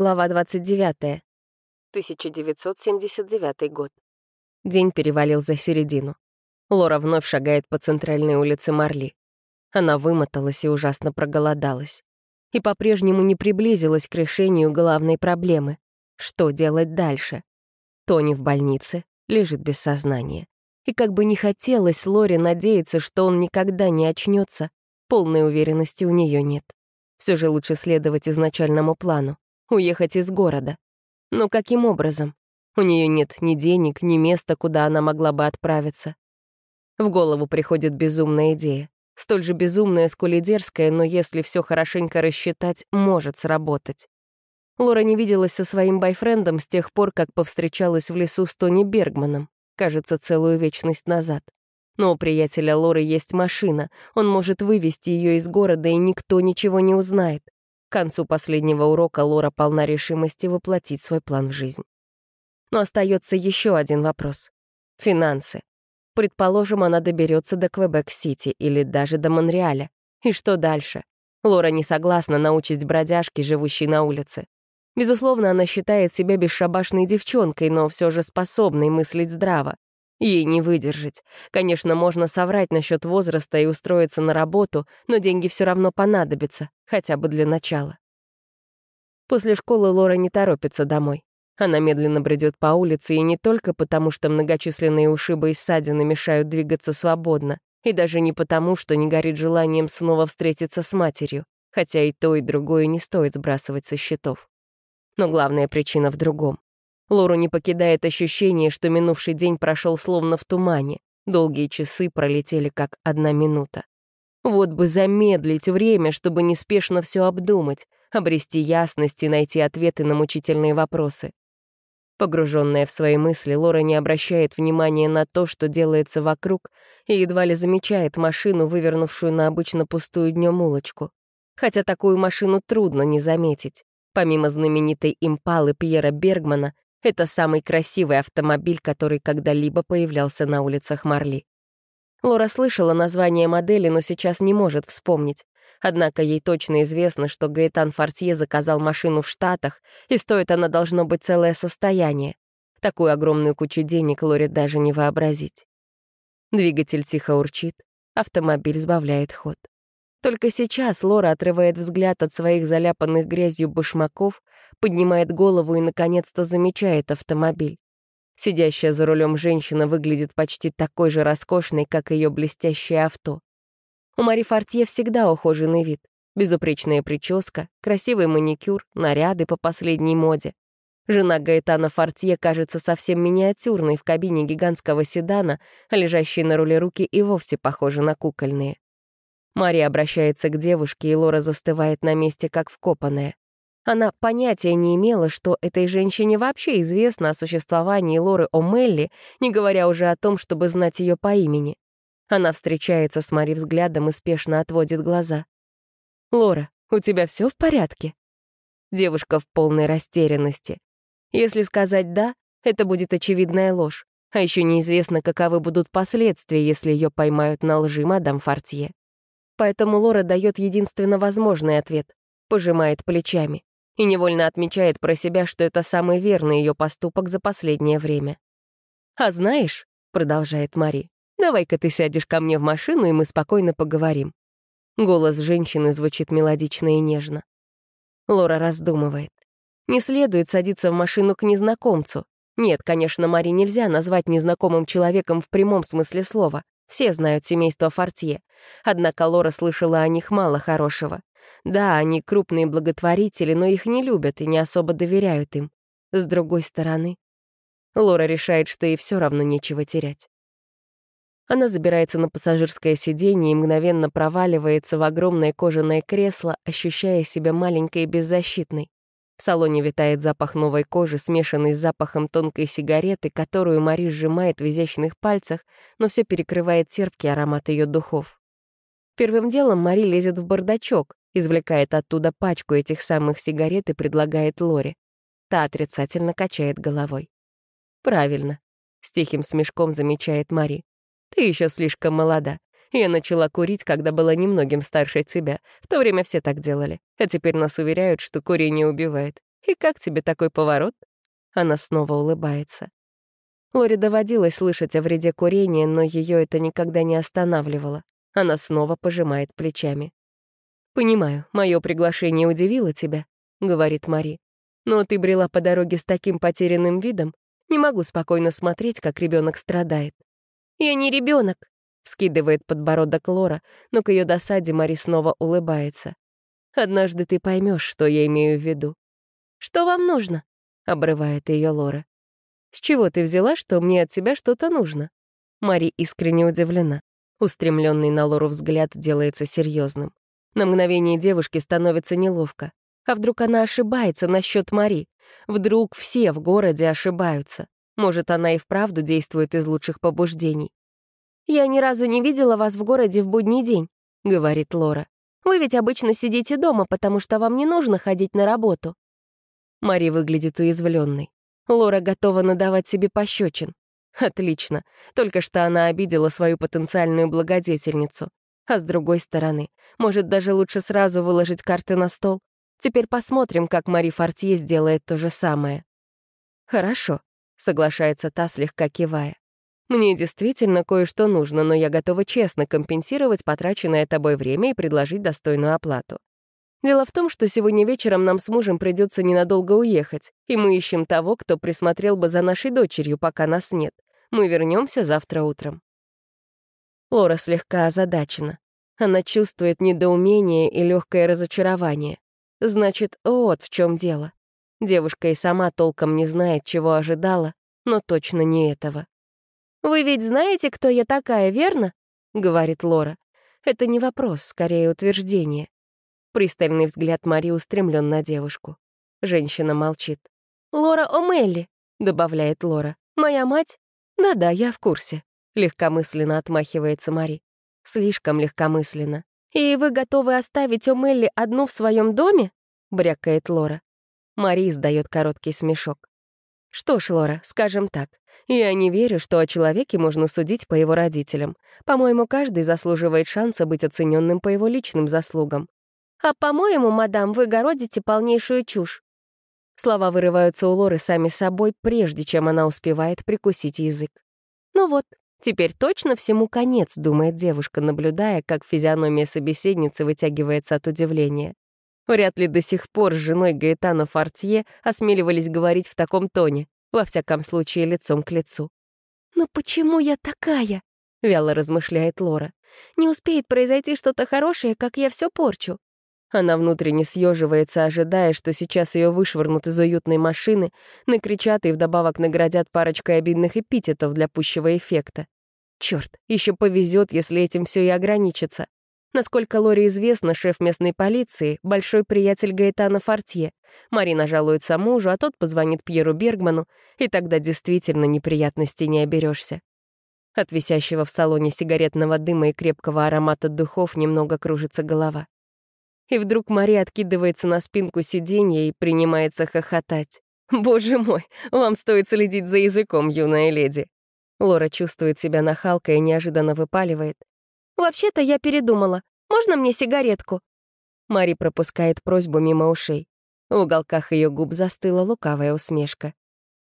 Глава 29. 1979 год. День перевалил за середину. Лора вновь шагает по центральной улице Марли. Она вымоталась и ужасно проголодалась. И по-прежнему не приблизилась к решению главной проблемы. Что делать дальше? Тони в больнице, лежит без сознания. И как бы не хотелось Лоре надеяться, что он никогда не очнется, полной уверенности у нее нет. Все же лучше следовать изначальному плану — уехать из города. Но каким образом? У нее нет ни денег, ни места, куда она могла бы отправиться. В голову приходит безумная идея. Столь же безумная, сколь и дерзкая, но если все хорошенько рассчитать, может сработать. Лора не виделась со своим бойфрендом с тех пор, как повстречалась в лесу с Тони Бергманом, кажется, целую вечность назад. Но у приятеля Лоры есть машина, он может вывести ее из города, и никто ничего не узнает. К концу последнего урока Лора полна решимости воплотить свой план в жизнь. Но остается еще один вопрос — финансы. Предположим, она доберется до Квебек-Сити или даже до Монреаля. И что дальше? Лора не согласна на участь бродяжки, живущей на улице. Безусловно, она считает себя бесшабашной девчонкой, но все же способной мыслить здраво. Ей не выдержать. Конечно, можно соврать насчет возраста и устроиться на работу, но деньги все равно понадобятся, хотя бы для начала. После школы Лора не торопится домой. Она медленно бредет по улице, и не только потому, что многочисленные ушибы и ссадины мешают двигаться свободно, и даже не потому, что не горит желанием снова встретиться с матерью, хотя и то, и другое не стоит сбрасывать со счетов. Но главная причина в другом. Лору не покидает ощущение, что минувший день прошел словно в тумане. Долгие часы пролетели как одна минута. Вот бы замедлить время, чтобы неспешно все обдумать, обрести ясность и найти ответы на мучительные вопросы. Погруженная в свои мысли, Лора не обращает внимания на то, что делается вокруг, и едва ли замечает машину, вывернувшую на обычно пустую днем улочку. Хотя такую машину трудно не заметить. Помимо знаменитой импалы Пьера Бергмана, это самый красивый автомобиль, который когда-либо появлялся на улицах Марли. Лора слышала название модели, но сейчас не может вспомнить. Однако ей точно известно, что Гаэтан Фортье заказал машину в Штатах, и стоит она должно быть целое состояние. Такую огромную кучу денег Лоре даже не вообразить. Двигатель тихо урчит, автомобиль сбавляет ход. Только сейчас Лора отрывает взгляд от своих заляпанных грязью башмаков, поднимает голову и, наконец-то, замечает автомобиль. Сидящая за рулем женщина выглядит почти такой же роскошной, как ее блестящее авто. У Мари Фортье всегда ухоженный вид. Безупречная прическа, красивый маникюр, наряды по последней моде. Жена Гаэтана Фортье кажется совсем миниатюрной в кабине гигантского седана, а лежащие на руле руки и вовсе похожи на кукольные. Мария обращается к девушке, и Лора застывает на месте, как вкопанная. Она понятия не имела, что этой женщине вообще известно о существовании Лоры О'Мелли, не говоря уже о том, чтобы знать ее по имени. Она встречается с Мари взглядом и спешно отводит глаза. «Лора, у тебя все в порядке?» Девушка в полной растерянности. Если сказать «да», это будет очевидная ложь. А еще неизвестно, каковы будут последствия, если ее поймают на лжи мадам Фортье. Поэтому Лора дает единственно возможный ответ, пожимает плечами и невольно отмечает про себя, что это самый верный ее поступок за последнее время. «А знаешь», — продолжает Мари, Давай-ка ты сядешь ко мне в машину, и мы спокойно поговорим». Голос женщины звучит мелодично и нежно. Лора раздумывает. Не следует садиться в машину к незнакомцу. Нет, конечно, Мари нельзя назвать незнакомым человеком в прямом смысле слова. Все знают семейство Фортье. Однако Лора слышала о них мало хорошего. Да, они крупные благотворители, но их не любят и не особо доверяют им. С другой стороны, Лора решает, что ей все равно нечего терять. Она забирается на пассажирское сиденье и мгновенно проваливается в огромное кожаное кресло, ощущая себя маленькой и беззащитной. В салоне витает запах новой кожи, смешанный с запахом тонкой сигареты, которую Мари сжимает в изящных пальцах, но все перекрывает терпкий аромат ее духов. Первым делом Мари лезет в бардачок, извлекает оттуда пачку этих самых сигарет и предлагает Лоре. Та отрицательно качает головой. «Правильно», — с тихим смешком замечает Мари. Ты еще слишком молода. Я начала курить, когда была немногим старше тебя. В то время все так делали. А теперь нас уверяют, что курение убивает. И как тебе такой поворот?» Она снова улыбается. Лоре доводилось слышать о вреде курения, но ее это никогда не останавливало. Она снова пожимает плечами. «Понимаю, мое приглашение удивило тебя», — говорит Мари. «Но ты брела по дороге с таким потерянным видом. Не могу спокойно смотреть, как ребенок страдает». «Я не ребенок, вскидывает подбородок Лора, но к ее досаде Мари снова улыбается. «Однажды ты поймешь, что я имею в виду». «Что вам нужно?» — обрывает ее Лора. «С чего ты взяла, что мне от тебя что-то нужно?» Мари искренне удивлена. Устремленный на Лору взгляд делается серьезным. На мгновение девушке становится неловко. А вдруг она ошибается насчет Мари? Вдруг все в городе ошибаются? Может, она и вправду действует из лучших побуждений? «Я ни разу не видела вас в городе в будний день», — говорит Лора. «Вы ведь обычно сидите дома, потому что вам не нужно ходить на работу». Мари выглядит уязвленной. Лора готова надавать себе пощечин. Отлично. Только что она обидела свою потенциальную благодетельницу. А с другой стороны, может, даже лучше сразу выложить карты на стол? Теперь посмотрим, как Мари Фортье сделает то же самое. «Хорошо», — соглашается та, слегка кивая. Мне действительно кое-что нужно, но я готова честно компенсировать потраченное тобой время и предложить достойную оплату. Дело в том, что сегодня вечером нам с мужем придется ненадолго уехать, и мы ищем того, кто присмотрел бы за нашей дочерью, пока нас нет. Мы вернемся завтра утром. Лора слегка озадачена. Она чувствует недоумение и легкое разочарование. Значит, вот в чем дело. Девушка и сама толком не знает, чего ожидала, но точно не этого. «Вы ведь знаете, кто я такая, верно?» — говорит Лора. Это не вопрос, скорее утверждение. Пристальный взгляд Мари устремлен на девушку. Женщина молчит. «Лора О'Мелли», — добавляет Лора. «Моя мать?» «Да-да, я в курсе», — легкомысленно отмахивается Мари. Слишком легкомысленно. «И вы готовы оставить О'Мелли одну в своем доме?» — брякает Лора. Мари издает короткий смешок. «Что ж, Лора, скажем так, я не верю, что о человеке можно судить по его родителям. По-моему, каждый заслуживает шанса быть оцененным по его личным заслугам. А по-моему, мадам, вы городите полнейшую чушь. Слова вырываются у Лоры сами собой, прежде чем она успевает прикусить язык. Ну вот, теперь точно всему конец, думает девушка, наблюдая, как физиономия собеседницы вытягивается от удивления. Вряд ли до сих пор с женой Гаэтана Фортье осмеливались говорить в таком тоне во всяком случае лицом к лицу. «Но почему я такая?» — вяло размышляет Лора. «Не успеет произойти что-то хорошее, как я все порчу». Она внутренне съеживается, ожидая, что сейчас ее вышвырнут из уютной машины, накричат и вдобавок наградят парочкой обидных эпитетов для пущего эффекта. Черт, еще повезет, если этим все и ограничится. Насколько Лоре известно, шеф местной полиции — большой приятель Гаэтана Фортье. Марина жалуется мужу, а тот позвонит Пьеру Бергману, и тогда действительно неприятностей не оберешься. От висящего в салоне сигаретного дыма и крепкого аромата духов немного кружится голова. И вдруг Мари откидывается на спинку сиденья и принимается хохотать. «Боже мой, вам стоит следить за языком, юная леди!» Лора чувствует себя нахалкой и неожиданно выпаливает. «Вообще-то я передумала. Можно мне сигаретку?» Мари пропускает просьбу мимо ушей. В уголках ее губ застыла лукавая усмешка.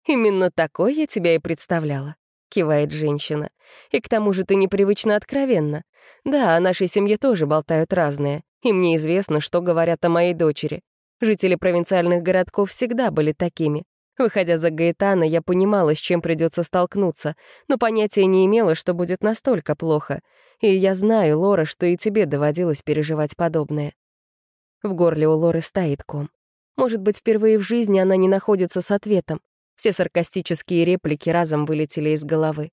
«Именно такой я тебя и представляла», — кивает женщина. «И к тому же ты непривычно откровенна. Да, о нашей семье тоже болтают разные, и мне известно, что говорят о моей дочери. Жители провинциальных городков всегда были такими. Выходя за Гаэтана, я понимала, с чем придется столкнуться, но понятия не имела, что будет настолько плохо — и я знаю, Лора, что и тебе доводилось переживать подобное. В горле у Лоры стоит ком. Может быть, впервые в жизни она не находится с ответом. Все саркастические реплики разом вылетели из головы.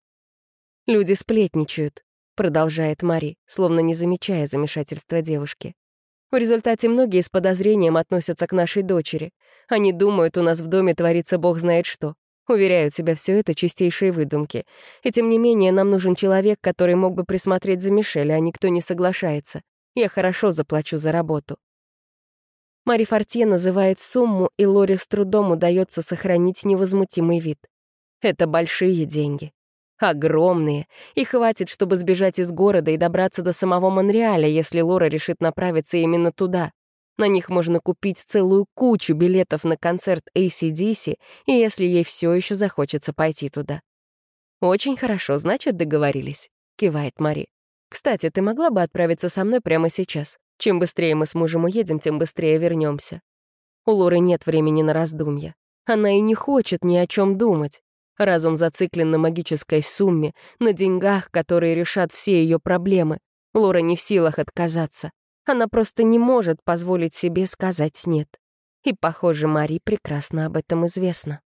«Люди сплетничают», — продолжает Мари, словно не замечая замешательства девушки. В результате многие с подозрением относятся к нашей дочери. Они думают, у нас в доме творится бог знает что. Уверяю тебя, все это чистейшие выдумки. И тем не менее, нам нужен человек, который мог бы присмотреть за Мишель, а никто не соглашается. Я хорошо заплачу за работу. Мари Фортье называет сумму, и Лоре с трудом удается сохранить невозмутимый вид. Это большие деньги. Огромные. И хватит, чтобы сбежать из города и добраться до самого Монреаля, если Лора решит направиться именно туда. На них можно купить целую кучу билетов на концерт ACDC, и если ей все еще захочется пойти туда. «Очень хорошо, значит, договорились», — кивает Мари. «Кстати, ты могла бы отправиться со мной прямо сейчас? Чем быстрее мы с мужем уедем, тем быстрее вернемся. У Лоры нет времени на раздумья. Она и не хочет ни о чем думать. Разум зациклен на магической сумме, на деньгах, которые решат все ее проблемы. Лора не в силах отказаться. Она просто не может позволить себе сказать «нет». И, похоже, Мари прекрасно об этом известно.